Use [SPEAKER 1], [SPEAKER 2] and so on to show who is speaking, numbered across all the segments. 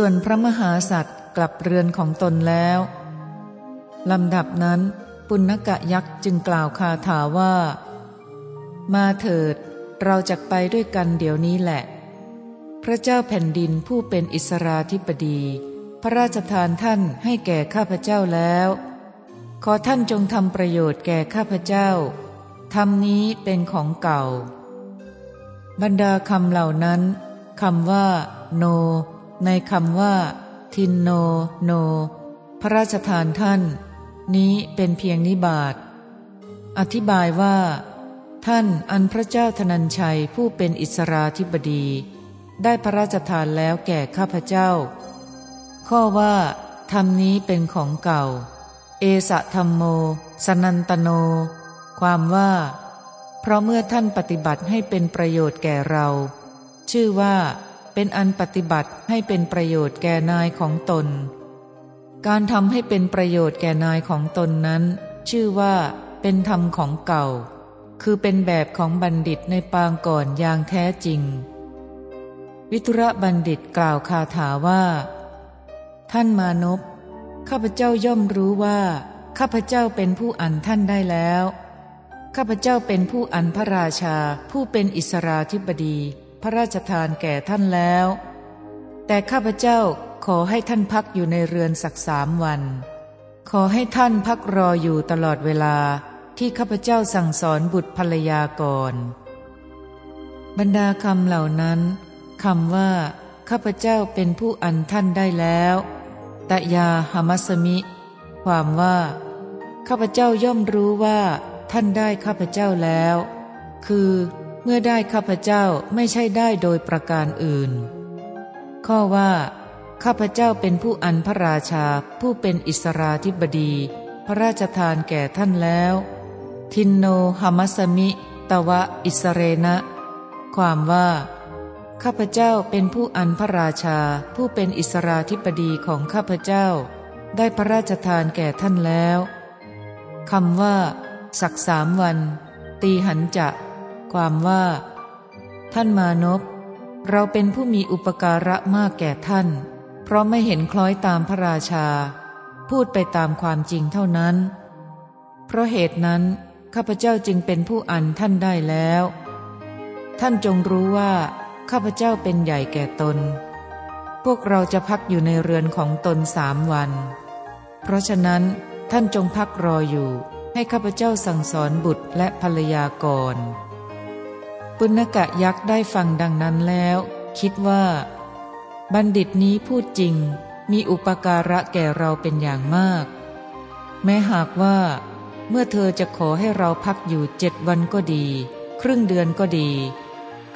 [SPEAKER 1] ส่วนพระมหาสัตว์กลับเรือนของตนแล้วลำดับนั้นปุณกะยักษ์จึงกล่าวคาถาว่า มาเถิด เราจะไปด้วยกันเดี๋ยวนี้แหละ พระเจ้าแผ่นดินผู้เป็นอิสราธิปดี พระราชทานท่านให้แก่ข้าพเจ้าแล้ว ขอท่านจงทำประโยชน์แก่ข้าพเจ้าธรรมนี้เป็นของเก่า บรรดาคำเหล่านั้นคำว่า โน ในคำว่า ทินโน โน พระราชทานท่าน นี้เป็นเพียงนิบาตอธิบายว่า ท่านอันพระเจ้าธนัญชัยผู้เป็นอิสราธิบดี ได้พระราชทานแล้วแก่ข้าพเจ้า ข้อว่าธรรมนี้เป็นของเก่า เอสะธรรมโม สนันตโน ความว่า เพราะเมื่อท่านปฏิบัติให้เป็นประโยชน์แก่เรา ชื่อว่า เป็นอันปฏิบัติให้เป็นประโยชน์แก่นายของตน การทำให้เป็นประโยชน์แก่นายของตนนั้น ชื่อว่า เป็นธรรมของเก่า คือเป็นแบบของบัณฑิตในปางก่อนอย่างแท้จริง วิทุระบัณฑิตกล่าวคาถาว่า ท่านมานพข้าพเจ้าย่อมรู้ว่า ข้าพเจ้าเป็นผู้อันท่านได้แล้ว ข้าพเจ้าเป็นผู้อันพระราชาผู้เป็นอิสราธิบดี พระราชทานแก่ท่านแล้ว แต่ข้าพเจ้าขอให้ท่านพักอยู่ในเรือนสักสามวัน ขอให้ท่านพักรออยู่ตลอดเวลาที่ข้าพเจ้าสั่งสอนบุตรภรรยาก่อน บรรดาคำเหล่านั้น คำว่า ข้าพเจ้าเป็นผู้อันท่านได้แล้วตยาหามัสมิ ความว่า ข้าพเจ้าย่อมรู้ว่า ท่านได้ข้าพเจ้าแล้ว คือเมื่อได้ข้าพเจ้าไม่ใช่ได้โดยประการอื่น ข้อว่า ข้าพเจ้าเป็นผู้อันพระราชาผู้เป็นอิสราธิบดี พระราชทานแก่ท่านแล้ว ทินโนหามัสมิ ตวะอิสเรนะ ความว่า ข้าพเจ้าเป็นผู้อันพระราชาผู้เป็นอิสราธิปดีของข้าพเจ้า ได้พระราชทานแก่ท่านแล้วคำว่า สักสามวัน ตีหันจะ ความว่า ท่านมานพเราเป็นผู้มีอุปการะมากแก่ท่าน เพราะไม่เห็นคล้อยตามพระราชา พูดไปตามความจริงเท่านั้น เพราะเหตุนั้น ข้าพเจ้าจึงเป็นผู้อันท่านได้แล้ว ท่านจงรู้ว่า ข้าพเจ้าเป็นใหญ่แก่ตน พวกเราจะพักอยู่ในเรือนของตนสามวัน เพราะฉะนั้นท่านจงพักรออยู่ ให้ข้าพเจ้าสั่งสอนบุตรและภรรยาก่อนปุณกะยักษ์ได้ฟังดังนั้นแล้ว คิดว่า บัณฑิตนี้พูดจริง มีอุปการะแก่เราเป็นอย่างมาก แม้หากว่า เมื่อเธอจะขอให้เราพักอยู่เจ็ดวันก็ดี ครึ่งเดือนก็ดี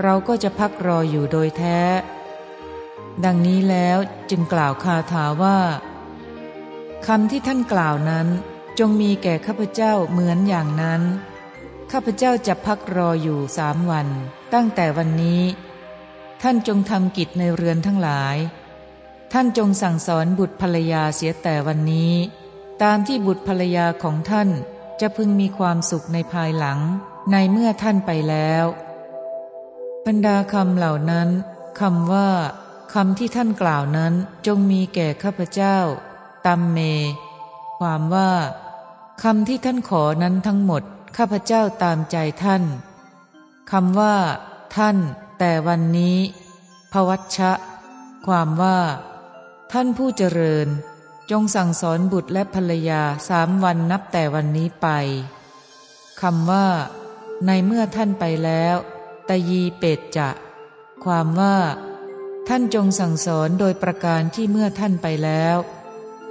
[SPEAKER 1] เราก็จะพักรออยู่โดยแท้ ดังนี้แล้วจึงกล่าวคาถาว่าคำที่ท่านกล่าวนั้นจงมีแก่ข้าพเจ้าเหมือนอย่างนั้น ข้าพเจ้าจะพักรออยู่สามวัน ตั้งแต่วันนี้ ท่านจงทำกิจในเรือนทั้งหลาย ท่านจงสั่งสอนบุตรภรรยาเสียแต่วันนี้ ตามที่บุตรภรรยาของท่านจะพึงมีความสุขในภายหลัง ในเมื่อท่านไปแล้ว บรรดาคำเหล่านั้นคำว่าคำที่ท่านกล่าวนั้นจงมีแก่ข้าพเจ้า ตัมเม ความว่าคำที่ท่านขอนั้นทั้งหมด ข้าพเจ้าตามใจท่านคำว่า ท่าน แต่วันนี้ พวัชชะ ความว่า ท่านผู้เจริญ จงสั่งสอนบุตรและภรรยาสามวันนับแต่วันนี้ไปคำว่า ในเมื่อท่านไปแล้ว ตยีเปตจะ ความว่า ท่านจงสั่งสอนโดยประการที่เมื่อท่านไปแล้ว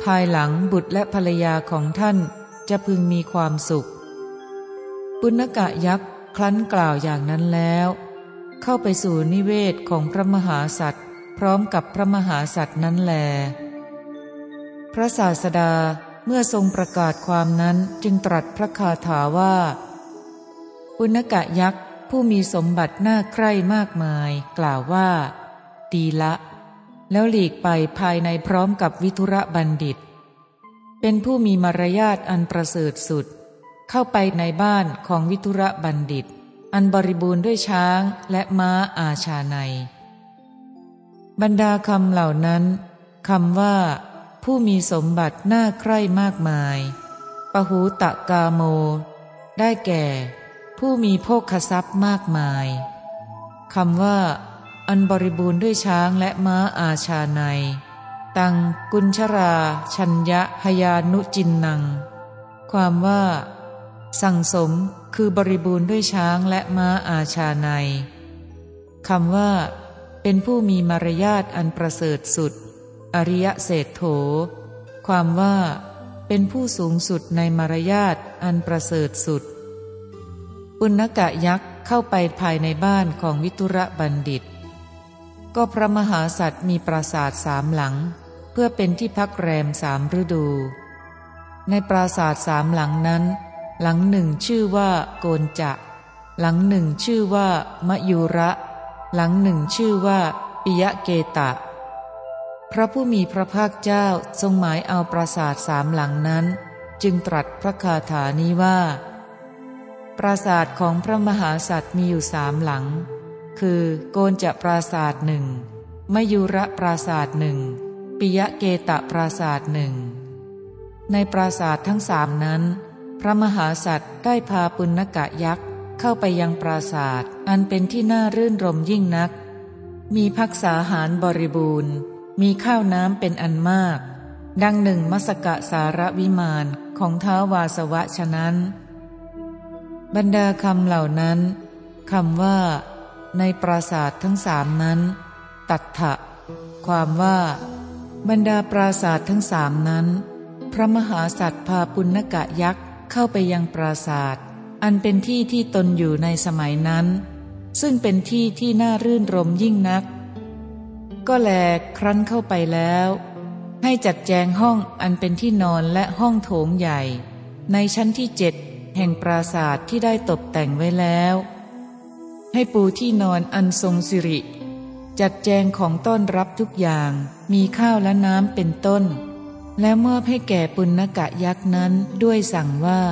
[SPEAKER 1] ภายหลังบุตรและภรรยาของท่านจะพึงมีความสุข ปุณกะยักษ์คลั้นกล่าวอย่างนั้นแล้ว เข้าไปสู่นิเวศของพระมหาสัตว์ พร้อมกับพระมหาสัตว์นั้นแล พระศาสดาเมื่อทรงประกาศความนั้นจึงตรัสพระคาถาว่าปุณกะยักษ์ ผู้มีสมบัติน่าใคร่มากมาย กล่าวว่า ดีละ แล้วหลีกไปภายในพร้อมกับวิทุระบัณฑิต เป็นผู้มีมารยาทอันประเสริฐสุด เข้าไปในบ้านของวิทุระบัณฑิต อันบริบูรณ์ด้วยช้างและม้าอาชาใน บรรดาคำเหล่านั้นคำว่า ผู้มีสมบัติน่าใคร่มากมาย ปหูตะกาโม ได้แก่ ผู้มีโภคทรัพย์มากมายคำว่า อันบริบูรณ์ด้วยช้างและม้าอาชาใน ตังกุญชรา ชัญญะหยานุจินนัง ความว่า สั่งสมคือบริบูรณ์ด้วยช้างและม้าอาชาในคำว่า เป็นผู้มีมารยาทอันประเสริฐสุด อริยเศษโถ ความว่า เป็นผู้สูงสุดในมารยาทอันประเสริฐสุด ปุณกะยักษ์เข้าไปภายในบ้านของวิทุระบัณฑิต ก็พระมหาสัตว์มีปราสาทสามหลัง เพื่อเป็นที่พักแรมสามฤดู ในปราสาทสามหลังนั้น หลังหนึ่งชื่อว่าโกนจะ หลังหนึ่งชื่อว่ามะยุระ หลังหนึ่งชื่อว่าปิยะเกตะ พระผู้มีพระภาคเจ้าทรงหมายเอาปราสาทสามหลังนั้น จึงตรัสพระคาถานี้ว่า ปราสาทของพระมหาสัตว์มีอยู่สามหลัง คือโกนจะปราสาทหนึ่งมยุระปราสาทหนึ่งปิยะเกตะปราสาทหนึ่งในปราสาททั้งสามนั้น พระมหาสัตว์ได้พาปุณกะยักษ์เข้าไปยังปราสาทอันเป็นที่น่ารื่นรมยิ่งนัก มีพักษาหารบริบูรณ์ มีข้าวน้ำเป็นอันมาก ดังหนึ่งมสกะสารวิมานของท้าวาสวะฉะนั้น บรรดาคำเหล่านั้นคำว่า ในปราสาททั้งสามนั้น ตัทธะความว่า บรรดาปราสาททั้งสามนั้น พระมหาสัตว์พาปุณกะยักษ์เข้าไปยังปราสาทอันเป็นที่ที่ตนอยู่ในสมัยนั้น ซึ่งเป็นที่ที่น่ารื่นรมยิ่งนัก ก็แลครั้นเข้าไปแล้ว ให้จัดแจงห้องอันเป็นที่นอนและห้องโถงใหญ่ ในชั้นที่เจ็ด แห่งปราสาทที่ได้ตกแต่งไว้แล้ว ให้ปูที่นอนอันทรงสิริ จัดแจงของต้อนรับทุกอย่างมีข้าวและน้ำเป็นต้น แล้วมอบให้แก่ปุณกะยักษ์นั้นด้วยสั่งว่า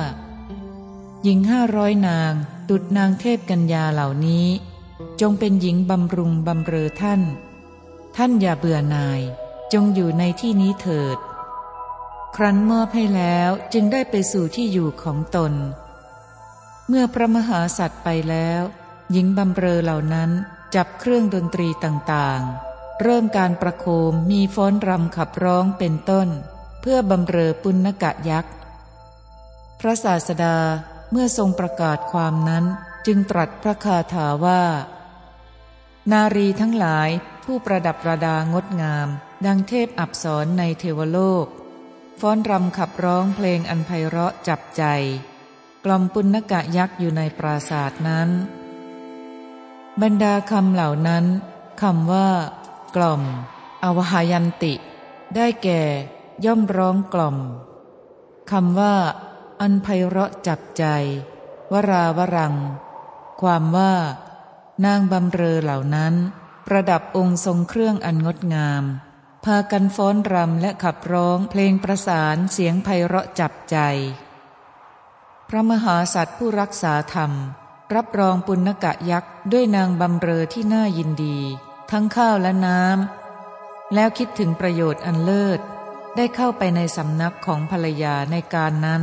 [SPEAKER 1] หญิงห้าร้อยนางดุดนางเทพกัญญาเหล่านี้ จงเป็นหญิงบำรุงบำเรอท่าน ท่านอย่าเบื่อหน่าย จงอยู่ในที่นี้เถิด ครั้นมอบให้แล้วจึงได้ไปสู่ที่อยู่ของตน เมื่อพระมหาสัตว์ไปแล้ว หญิงบำเรอเหล่านั้นจับเครื่องดนตรีต่างๆ เริ่มการประโคมมีฟ้อนรำขับร้องเป็นต้น เพื่อบำเรอปุณกะยักษ์ พระศาสดาเมื่อทรงประกาศความนั้นจึงตรัสพระคาถาว่า นารีทั้งหลายผู้ประดับประดางดงาม ดังเทพอับสรในเทวโลก ฟ้อนรำขับร้องเพลงอันไพเราะจับใจ กล่อมปุณกะยักษ์อยู่ในปราศาสนั้น บรรดาคำเหล่านั้นคำว่า กล่อม อวหายันติ ได้แก่ ย่อมร้องกล่อมคำว่า อันไพเราะจับใจ วราวรัง ความว่า นางบำเรอเหล่านั้น ประดับองค์ทรงเครื่องอันงดงาม พากันฟ้อนรำและขับร้องเพลงประสานเสียงไพเราะจับใจ พระมหาสัตว์ผู้รักษาธรรม รับรองปุณกะยักษ์ด้วยนางบำเรอที่น่ายินดี ทั้งข้าวและน้ำแล้วคิดถึงประโยชน์อันเลิศ ได้เข้าไปในสำนักของภรรยาในการนั้น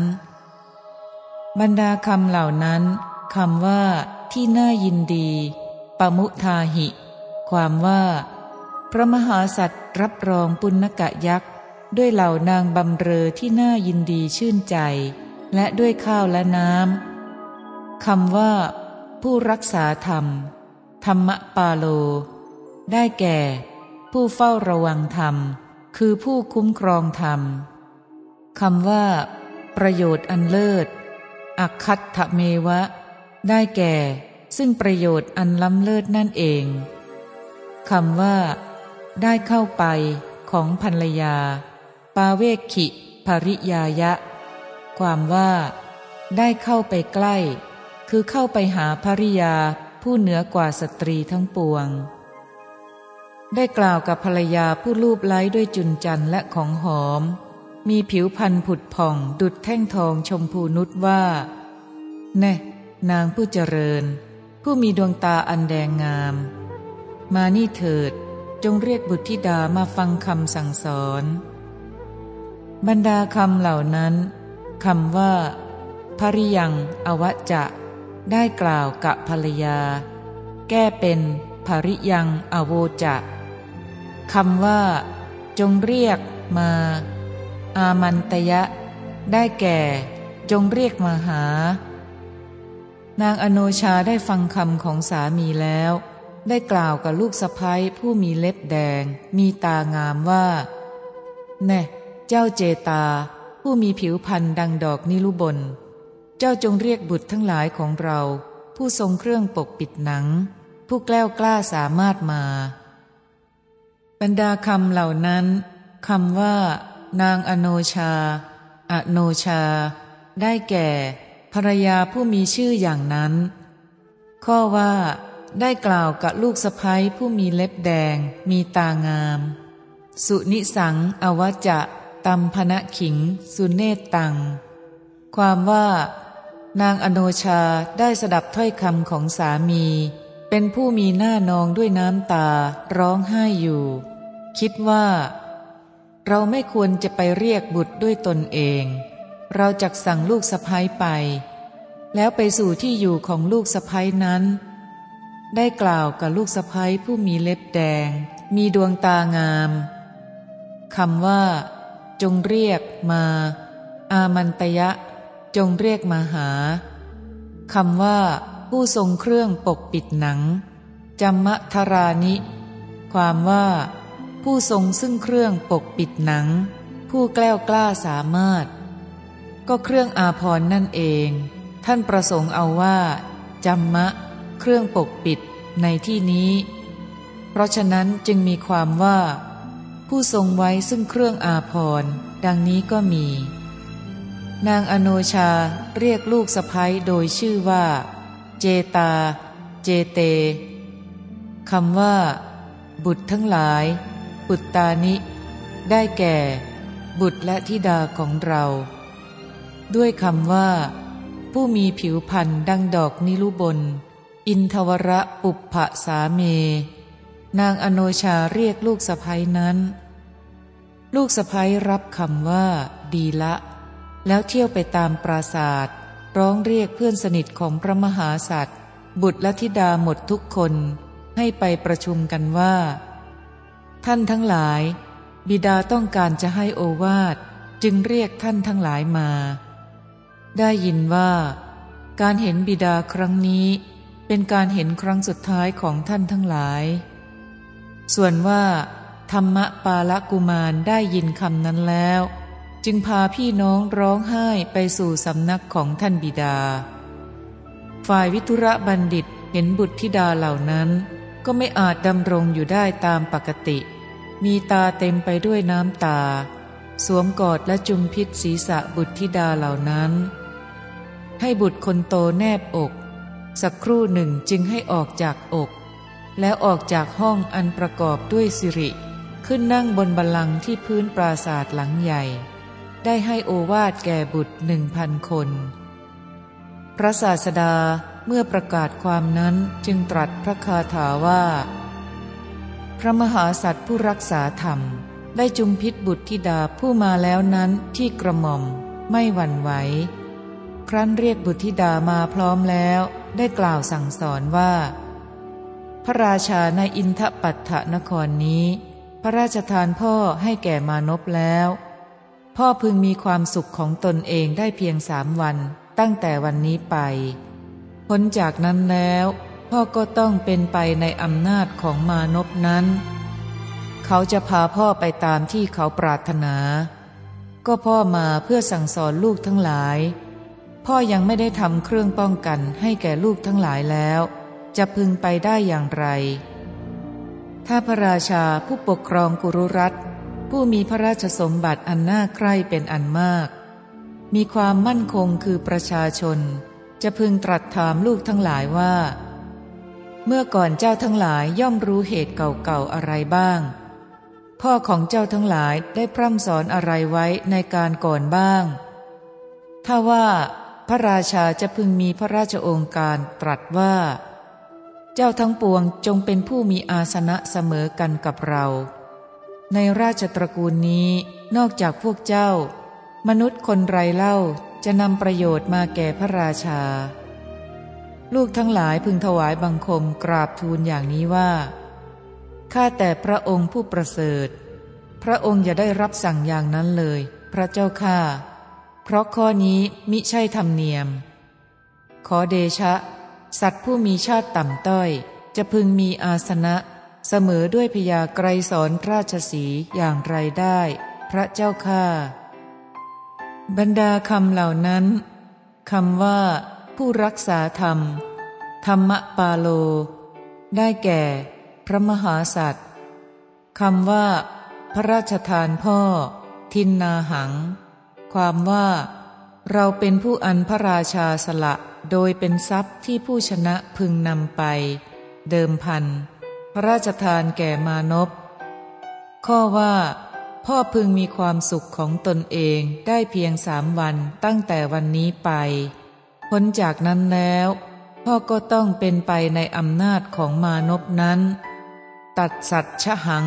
[SPEAKER 1] บรรดาคำเหล่านั้นคำว่าที่น่ายินดีปมุทาหิ ความว่า พระมหาสัตว์รับรองปุณกะยักษ์ ด้วยเหล่านางบำเรอที่น่ายินดีชื่นใจ และด้วยข้าวและน้ำคำว่า ผู้รักษาธรรม ธรรมปาโล ได้แก่ ผู้เฝ้าระวังธรรม คือผู้คุ้มครองธรรมคำว่า ประโยชน์อันเลิศ อักคัตถเมวะ ได้แก่ ซึ่งประโยชน์อันล้ำเลิศนั่นเองคำว่า ได้เข้าไปของภรรยา ปาเวกขิภริยายะ ความว่า ได้เข้าไปใกล้ คือเข้าไปหาภริยาผู้เหนือกว่าสตรีทั้งปวง ได้กล่าวกับภรรยาผู้รูปไล้ด้วยจุนจันและของหอม มีผิวพันผุดผ่องดุดแท่งทองชมพูนุษว่า แน่นางผู้เจริญ ผู้มีดวงตาอันแดงงาม มานี่เถิด จงเรียกบุตรธิดามาฟังคำสั่งสอน บรรดาคำเหล่านั้นคำว่าภริยังอวจะ ได้กล่าวกับภรรยา แก้เป็นภริยังอโวจะคำว่า จงเรียกมา อามันตยะ ได้แก่ จงเรียกมาหา นางอโนชาได้ฟังคำของสามีแล้ว ได้กล่าวกับลูกสะพ้ยผู้มีเล็บแดง มีตางามว่า แน่เจ้าเจตา ผู้มีผิวพันธ์ดังดอกนิลุบน เจ้าจงเรียกบุตรทั้งหลายของเรา ผู้ทรงเครื่องปกปิดหนัง ผู้แกล้วกล้าสามารถมา บรรดาคำเหล่านั้นคำว่า นางอโนชา อโนชา ได้แก่ ภรรยาผู้มีชื่ออย่างนั้น ข้อว่า ได้กล่าวกับลูกสะพ้ยผู้มีเล็บแดง มีตางาม สุนิสัง อวจะตัมพนะขิง สุเนตตัง ความว่า นางอโนชาได้สดับถ้อยคำของสามี เป็นผู้มีหน้านองด้วยน้ำตาร้องไห้อยู่ คิดว่า เราไม่ควรจะไปเรียกบุตรด้วยตนเอง เราจักสั่งลูกสะพ้ยไป แล้วไปสู่ที่อยู่ของลูกสะพ้ยนั้น ได้กล่าวกับลูกสะพ้ยผู้มีเล็บแดง มีดวงตางามคำว่า จงเรียกมา อามันตยะ จงเรียกมาหาคำว่า ผู้ทรงเครื่องปกปิดหนังจัมมะทรานิ ความว่า ผู้ทรงซึ่งเครื่องปกปิดหนัง ผู้แกล้วกล้าสามารถ ก็เครื่องอาภรนั่นเอง ท่านประสงค์เอาว่าจัมมะ เครื่องปกปิดในที่นี้ เพราะฉะนั้นจึงมีความว่า ผู้ทรงไว้ซึ่งเครื่องอาภรณ์ดังนี้ก็มี นางอโนชาเรียกลูกสะพ้ยโดยชื่อว่า เจตา เจเตคำว่า บุตรทั้งหลายปุตตานิ ได้แก่ บุตรและธิดาของเรา ด้วยคำว่า ผู้มีผิวพันธ์ดังดอกนิลุบน อินทวระปุปภะสาเม นางอโนชาเรียกลูกสะพ้ยนั้น ลูกสะพ้ยรับคำว่า ดีละ แล้วเที่ยวไปตามปราศาสตร์ร้องเรียกเพื่อนสนิทของพระมหาสัตว์บุตรและธิดาหมดทุกคน ให้ไปประชุมกันว่า ท่านทั้งหลาย บิดาต้องการจะให้โอวาทจึงเรียกท่านทั้งหลายมา ได้ยินว่า การเห็นบิดาครั้งนี้ เป็นการเห็นครั้งสุดท้ายของท่านทั้งหลาย ส่วนว่า ธรรมปาลกุมารได้ยินคำนั้นแล้ว จึงพาพี่น้องร้องไห้ไปสู่สำนักของท่านบิดา ฝ่ายวิทุระบัณฑิตเห็นบุตรธิดาเหล่านั้น ก็ไม่อาจดำรงอยู่ได้ตามปกติ มีตาเต็มไปด้วยน้ำตา สวมกอดและจุมพิษศีรษะบุตรธิดาเหล่านั้น ให้บุตรคนโตแนบอก สักครู่หนึ่งจึงให้ออกจากอก แล้วออกจากห้องอันประกอบด้วยสิริ ขึ้นนั่งบนบัลลังก์ที่พื้นปราศาสตร์หลังใหญ่ ได้ให้โอวาดแก่บุตรหนึ่งพันคน พระศาสดาเมื่อประกาศความนั้นจึงตรัสพระคาถาว่า พระมหาสัตว์ผู้รักษาธรรม ได้จุมพิษบุตรธิดาผู้มาแล้วนั้นที่กระหม่อมไม่หวั่นไหว ครั้นเรียกบุตรธิดามาพร้อมแล้ว ได้กล่าวสั่งสอนว่า พระราชาในอินทปัตถนครนี้ พระราชทานพ่อให้แก่มานพแล้ว พ่อพึงมีความสุขของตนเองได้เพียงสามวันตั้งแต่วันนี้ไป พ้นจากนั้นแล้ว พ่อก็ต้องเป็นไปในอำนาจของมานพนั้น เขาจะพาพ่อไปตามที่เขาปรารถนา ก็พ่อมาเพื่อสั่งสอนลูกทั้งหลาย พ่อยังไม่ได้ทำเครื่องป้องกันให้แก่ลูกทั้งหลายแล้ว จะพึงไปได้อย่างไร ถ้าพระราชาผู้ปกครองกุรุรัตผู้มีพระราชสมบัติอันน่าใคร่เป็นอันมาก มีความมั่นคงคือประชาชน จะพึงตรัสถามลูกทั้งหลายว่า เมื่อก่อนเจ้าทั้งหลายย่อมรู้เหตุเก่าๆอะไรบ้าง พ่อของเจ้าทั้งหลายได้พร่ำสอนอะไรไว้ในการก่อนบ้าง ถ้าว่า พระราชาจะพึงมีพระราชโองการตรัสว่า เจ้าทั้งปวงจงเป็นผู้มีอาสนะเสมอกันกับเรา ในราชตระกูลนี้นอกจากพวกเจ้า มนุษย์คนไรเล่าจะนำประโยชน์มาแก่พระราชา ลูกทั้งหลายพึงถวายบังคมกราบทูลอย่างนี้ว่าข้าแต่พระองค์ผู้ประเสริฐ พระองค์อย่าได้รับสั่งอย่างนั้นเลย พระเจ้าข้า เพราะข้อนี้มิใช่ธรรมเนียม ขอเดชะ สัตว์ผู้มีชาติต่ำต้อย จะพึงมีอาสนะ เสมอด้วยพยาไกรสอนราชสีอย่างไรได้ พระเจ้าข้าบรรดาคำเหล่านั้นคำว่า ผู้รักษาธรรม ธรรมปาโล ได้แก่ พระมหาสัตว์คำว่า พระราชทานพ่อ ทินนาหัง ความว่า เราเป็นผู้อันพระราชาสละโดยเป็นทรัพย์ที่ผู้ชนะพึงนำไป เดิมพัน พระราชทานแก่มานพข้อว่า พ่อพึงมีความสุขของตนเองได้เพียงสามวันตั้งแต่วันนี้ไป พ้นจากนั้นแล้ว พ่อก็ต้องเป็นไปในอำนาจของมานพนั้น ตัดสัตชะหัง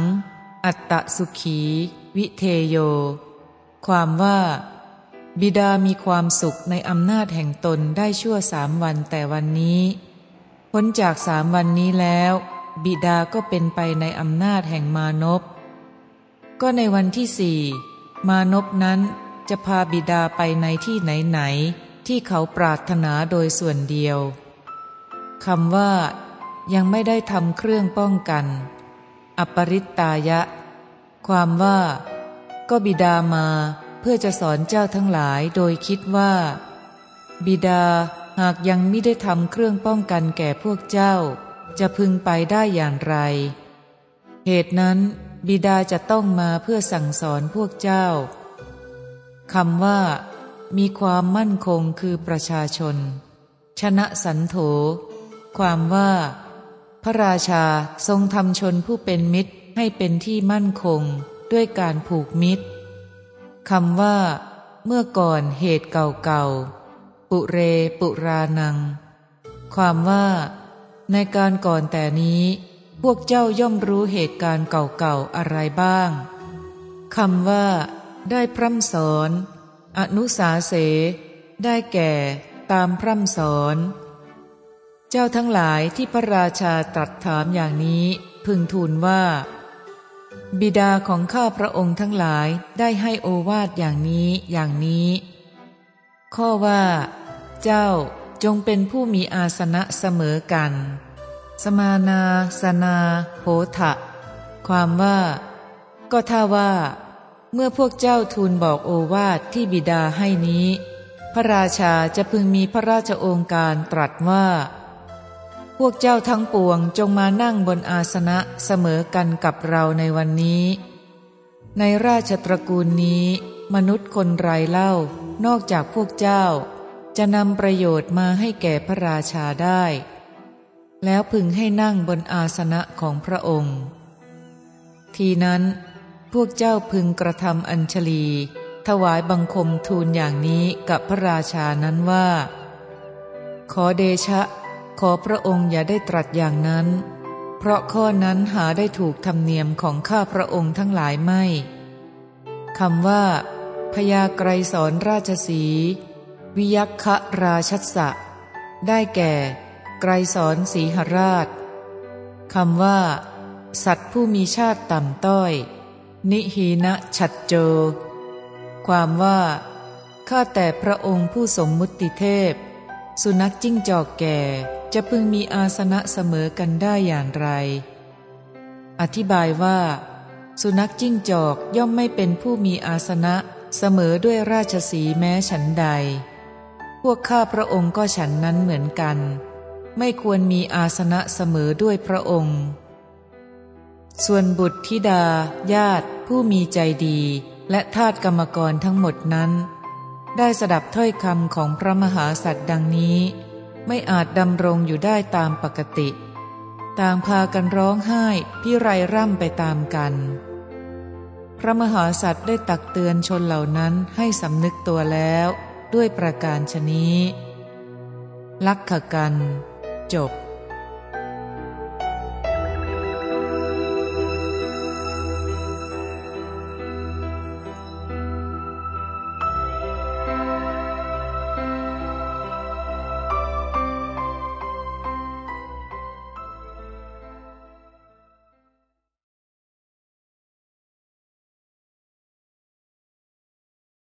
[SPEAKER 1] อัตตสุขี วิเทโย ความว่า บิดามีความสุขในอำนาจแห่งตนได้ชั่วสามวันแต่วันนี้พ้นจากสามวันนี้แล้ว บิดาก็เป็นไปในอำนาจแห่งมานพก็ในวันที่สี่มานพนั้นจะพาบิดาไปในที่ไหนๆที่เขาปรารถนาโดยส่วนเดียวคำว่า ยังไม่ได้ทำเครื่องป้องกัน อปริตตายะ ความว่า ก็บิดามา เพื่อจะสอนเจ้าทั้งหลายโดยคิดว่า บิดาหากยังไม่ได้ทำเครื่องป้องกันแก่พวกเจ้า จะพึงไปได้อย่างไร เหตุนั้น บิดาจะต้องมาเพื่อสั่งสอนพวกเจ้าคำว่า มีความมั่นคงคือประชาชน ชนะสันโถ ความว่า พระราชาทรงทำชนผู้เป็นมิตรให้เป็นที่มั่นคงด้วยการผูกมิตร คำว่า เมื่อก่อนเหตุเก่าๆ ปุเรปุรานัง ความว่า ในการก่อนแต่นี้ พวกเจ้าย่อมรู้เหตุการณ์เก่าๆ อะไรบ้าง คำว่า ได้พร่ำสอน อนุสาเส ได้แก่ตามพร่ำสอน เจ้าทั้งหลายที่พระราชาตรัสถามอย่างนี้ พึงทูลว่า บิดาของข้าพระองค์ทั้งหลายได้ให้โอวาทอย่างนี้อย่างนี้ ข้อว่า เจ้าจงเป็นผู้มีอาสนะเสมอกัน สมานาสนาโหทะความว่า ก็ถ้าว่า เมื่อพวกเจ้าทูลบอกโอวาทที่บิดาให้นี้ พระราชาจะพึงมีพระราชโองการตรัสว่า วกเจ้าทั้งปวงจงมานั่งบนอาสนะเสมอกันกับเราในวันนี้ ในราชตระกูลนี้ มนุษย์คนไรเล่า นอกจากพวกเจ้า จะนำประโยชน์มาให้แก่พระราชาได้ แล้วพึงให้นั่งบนอาสนะของพระองค์ ทีนั้นพวกเจ้าพึงกระทำอัญชลี ถวายบังคมทูลอย่างนี้กับพระราชานั้นว่า ขอเดชะ ขอพระองค์อย่าได้ตรัสอย่างนั้น เพราะข้อนั้นหาได้ถูกธรรมเนียมของข้าพระองค์ทั้งหลายไม่คำว่าพยาไกรสอนราชสีวิยักคะราชัสะได้แก่ ไกรสอนสีหราชคำว่า สัตว์ผู้มีชาติต่ำต้อย นิหีนะฉัดโจ ความว่า ข้าแต่พระองค์ผู้สมมุติเทพ สุนัขจิ้งจอกแก่ จะพึงมีอาสนะเสมอกันได้อย่างไร อธิบายว่า สุนัขจิ้งจอกย่อมไม่เป็นผู้มีอาสนะเสมอด้วยราชสีแม้ฉันใด พวกข้าพระองค์ก็ฉันนั้นเหมือนกัน ไม่ควรมีอาสนะเสมอด้วยพระองค์ ส่วนบุตรธิดา ญาติ ผู้มีใจดี และทาตกรรมกรทั้งหมดนั้น ได้สดับถ้อยคำของพระมหาสัตว์ดังนี้ ไม่อาจดำรงอยู่ได้ตามปกติ ต่างพากันร้องไห้พิไรร่ำไปตามกัน พระมหาสัตว์ได้ตักเตือนชนเหล่านั้นให้สำนึกตัวแล้วด้วยประการชนี้ ลักขกัน จบ